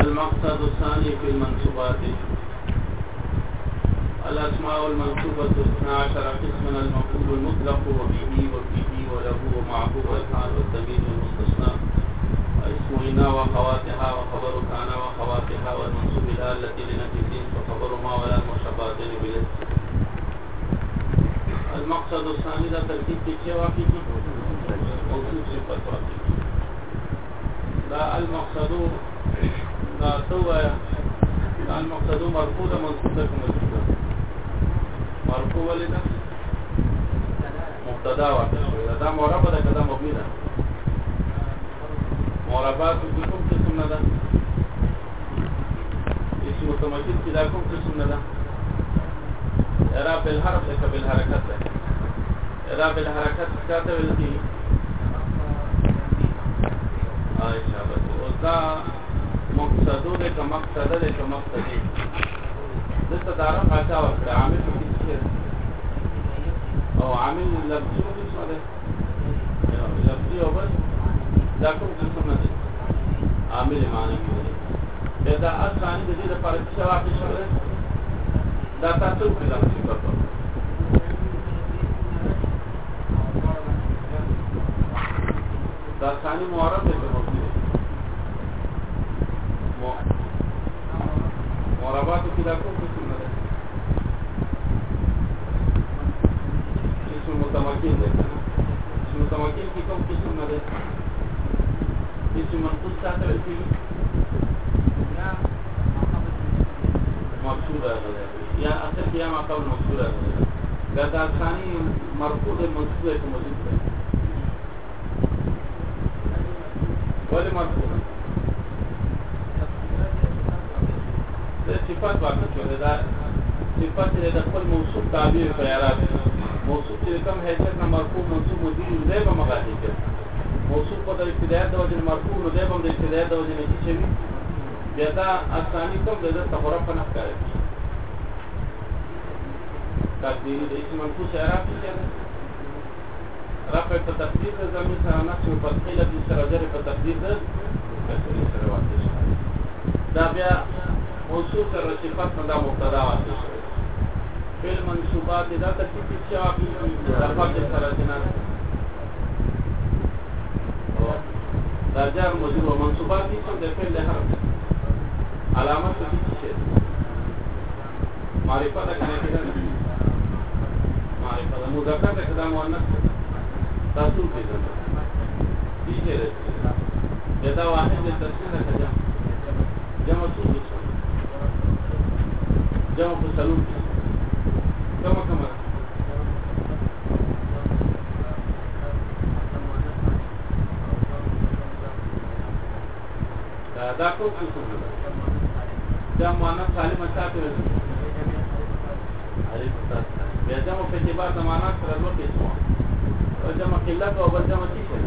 المقصد الثاني في المنصوبات الأسماء المنصوبة اثنا عشر قسما المفعول المطلق وبه وفيه وله ومعه والحال والتمييز المستثنى اسم إنا وخواتها وخبر كان وخواتها والمنصوب إلى التي لنفسين فخبر ما ولا المشبهتين بالاسم المقصد الثاني لا ترتيب كيف واقع موجود صفة واقع لا المقصد دا سوى دا المقصد مرفوع ده منصوب ده مجرور ده مرفوع ولې ده مبتدا ورته دا مربع ده کدا مبني ده مربع کوم قسم نه ده اسم متمکن کې دا کوم قسم نه ده اعراب الحرف ده کبل حرکت ده اعراب الحرکت څه ته ویل کیږي عائشہ بس او دا دی که مقصد دی که مقصد دی دلته دارم قاچا ورکړه عامل په کې څه او عامل لفظي په څه دی لفظي او بس دا کوم څه نه دی عامل معنی کې دی دا اصلاني د دې لپاره چې واقع شوه دا تاسو په لفظي په دا ثاني معرب دی الفيكم في ماذا؟ في منقوص تحت الفيل نعم مقصودة يا أصل يا ما قبل مقصودة غدا ثاني مرفوض مقصودة موجود ہے ولی مرفوض صفات واقع شو ده صفات ده خپل موصوف تعبیر په یاره موصوف چې کوم حیثیت نه مرفوع منصوب مدیر دی به مغه حیثیت موصوف په د ابتدایت د وجه مرفوع نو دی به د ابتدایت د وجه نه چې وي بیا دا اسانی کوم د تصرف په نه ښکاري تقدیر د اسم منصوب سره راځي رفع په تقدیر د زمي سره نقش په تقیل د سره جره په تقدیر د سره راځي دا بیا موصوف سره صفات نه دا مبتدا واقع شي فعل منصوبات دا ترتیب چې عاقل د فاضل سره جنا درجه موجود او منصوبات دي څنګه د فعل له حرف علامات څه شي معرفت دا کنه کېدا معرفت مذکر ته کدا مؤنث تاسو کېدا دي چې دا واحد د تفسیر کجا جمع څه جمع په سلوک دا ټول الکل دا مؤنث سالم تاسو بیا جمع په کې بعد معنا سره دوه قسمه او جمع قلت او بل جمع څه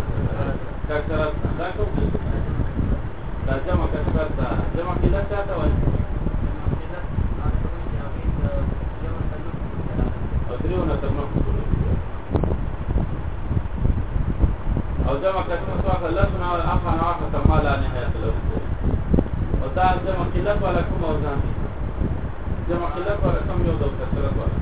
کثرت دا کوم دا جمع کثرت دا جمع قلت څه ته وایي او دریونه تر نو او جمع کثرت واخلصنا والاخنا واخ تمالا نهایت له دا جمع قلت ولا کوم او ځان جمع قلت ولا کوم یو د کثرت ولا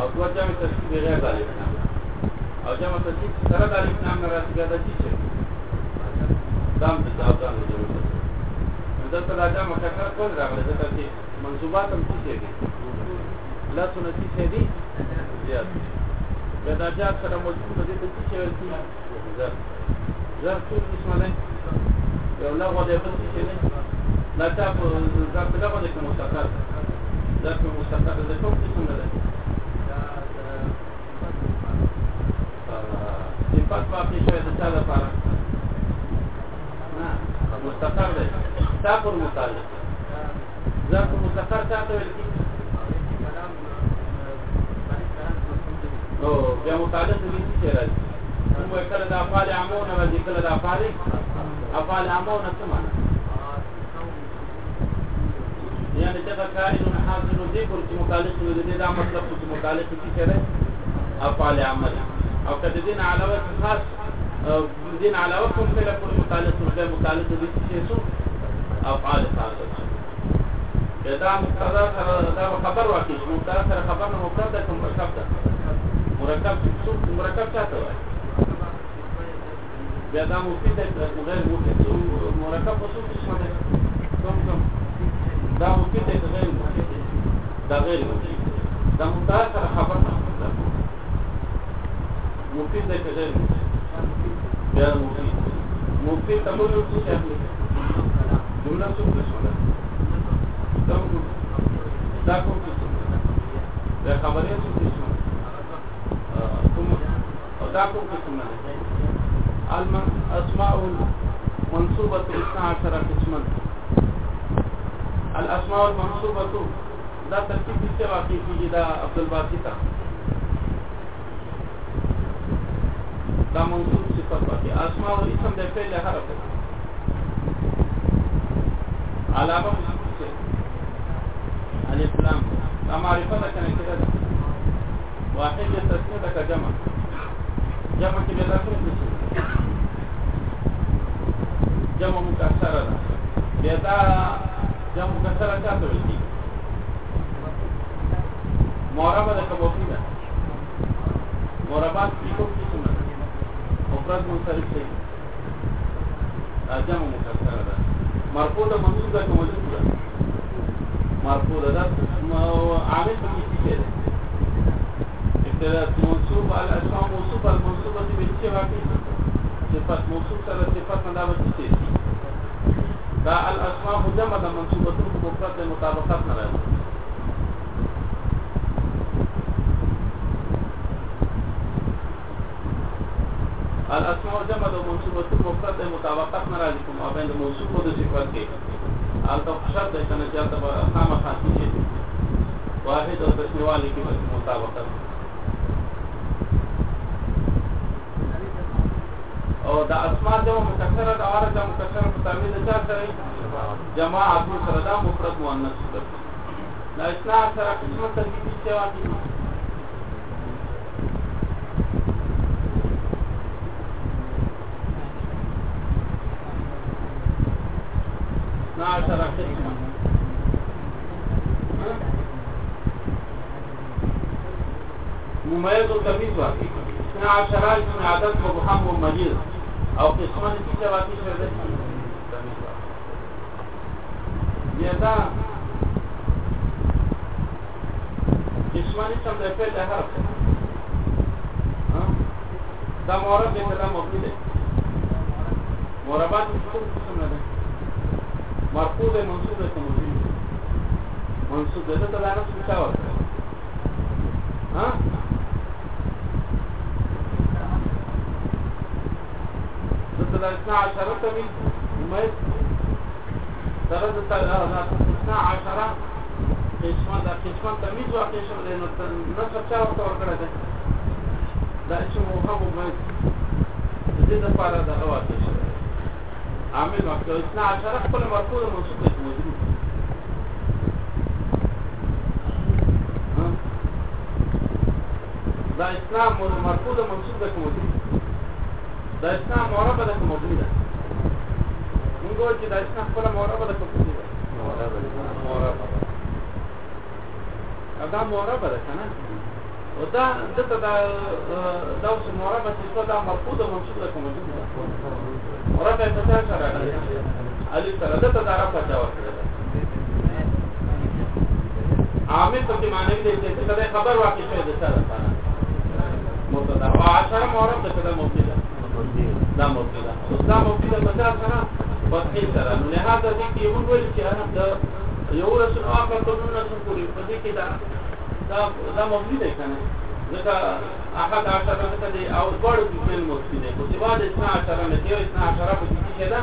او دوه جمع تشکیل غیر ذلك او جمع تشکیل سره ذلك نام راځي دا چې دام د ځان د جمع دا ته دا جمع کثرت کول راغله ځکه چې منصوبات هم څه دي لاسونه څه دي زیات د درجات سره موجود دي د څه ویل کی زر زر ټول اسمه نه یو لا غوډه په څه نه لا تا په زر په دغه کې مستقر زر په مستقر د ټول اسمه نه ده صفات واقع شوی د چا لپاره نه مستقر ده تا پر متعلق زر په مستقر تا ته ویل کی او بیا متعلق دې څه راځي موږ کله د افعال عامونه راځي کله د افعال افعال عامونه څه معنا یعنی چې کارین حاضر ذکر چې متعلق دې دا مطلب چې متعلق څه راځي افعال عامه او کله دین علاوه خاص دین علاوه کوم کله متعلق دې متعلق دې څه افعال خاصه دا مقتضا سره دا خبر واقع مقتضا سره خبر نه مقتضا کوم شرط ده مرکب مرکب څه ته وایي بیا دا مفید دی تر غیر مفید مرکب په څه قسم دی کم کم دا مفید دی غیر مفید دا غیر مفید دا متعال سره خبر نه مفید دی غیر مفید بیا مفید مفید ته مو یو څه جمله څه قسم ده دا کوم څه ده خبرې څه دا کوم قسم ده الاسماء المنصوبه 12 قسم الاسماء المنصوبه دا ترکیب څه واقع کیږي دا عبد الباقی تا دا منصوب صفت واقع اسماء او اسم د فعل حرف علاوه منصوب څه الف لام دا معرفه ده کنه کده واحد تسمیه ده جمع جمع کې بیا داخله کړی جمع مکسره ده بیا دا جمع مکسره چاته ویل کیږي مربع ده کومه ده مربع کې کوم څه نه مفرد منصرف شي دا جمع مکسره ده مرفوع ده منصوب ده کومه ده مرفوع ده عامل په کې څه ده ابتداء منصوب على الاسماء موصوف صفات موصوف سره صفات نه دا وڅېږي دا الاسماء جمع د منصوبه تر مفرد د مطابقت نه راځي الاسماء جمع د منصوبه تر مفرد د مطابقت نه راځي کوم او د موصوف او د صفات کې البته شرط ده چې نه جاته خامخا شي واحد او تشوالي کې مطابقت او د اسماء جمع مکسره د عارض جمع مکسره په تعبیر چا سره جماع ابو سره د مفرد مؤنث سره دا اسنا سره قسمه ترکیبي چې واقعي عشر قسمة مميز الكبير اثنا عشر اسم عدد ومحمد مجيد او قسمه دي چې واقع شوه دي یدا جسمانی څه د په ده حرف دا مورب دې کلام مفید دی موربات څه قسم نه ده مرفوع ده منصوب ده منصوب ده ته دا نه څه ها الاثنى عشرة من ميت درجة الاثنى عشرة قشمان دا قشمان تمیز و قشم دی نو نصف چا ورته ورکړه ده دا چې موهم ميت د دې لپاره دا واقع شي عامل وکړه الاثنى عشرة خپل مرکوز منصوب دی موجود دا اسلام مرکوز منصوب دی موجود دا اسنا معربه ده موجوده موږ وایو چې دا اسنا خپل معربه ده کومه ده معربه دا معربه ده کنه او دا دته دا دا اوس معربه چې دا مرفوضه منصوبه کومه ده معربه په تاسو سره علي سره دته دا را پچاو عامل په معنی دې چې دا خبر واقع شوی ده سره مبتدا او عشر معرب ده کله مبتدا دا مبتدا ده نو دا مبتدا په ځان سره بدلی سره نو نه هغه دې کې موږ ویل چې هغه د یو رسول او هغه په نوم نه پوری په دې کې دا دا دا مبتدا ده کنه ځکه هغه دا سره نه دي او ګړو کې فعل مبتدا ده چې بعد اسنا سره نه دی اسنا سره په دې کې دا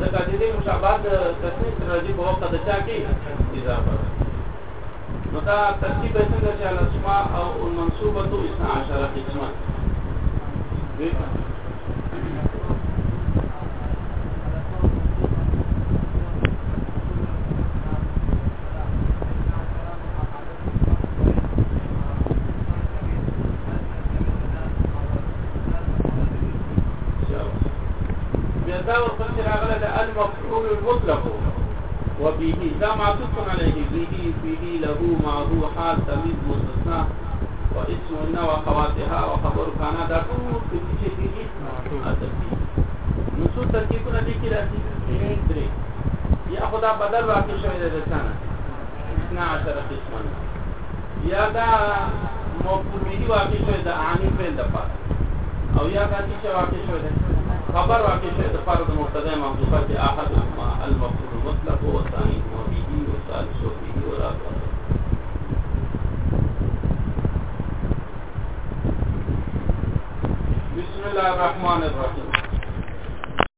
ځکه دې مشابهت تسنیه سره دې په وخت د چا کې اضافه نو دا ترتیب څنګه چې الاسماء او المنصوبه 12 قسمه اذا معطوف عليه به فيه له ما هو حال تميز مستثنى واسمهن وخواتها وخبر كان دا ټول څه چې دي نو څو ترکیبونه دي کې راځي درې یا خدا بدل واقع شوی دی لسانه 12 قسمه یا دا موقوفی واقع شوی د عامل په لپاره او یا دا چې واقع شوی دی خبر واقع شيء فرض مقتضى محذوفات احد المفعول المطلق والثاني هو و هو والثالث و والرابع بسم الله الرحمن الرحيم